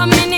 a minute.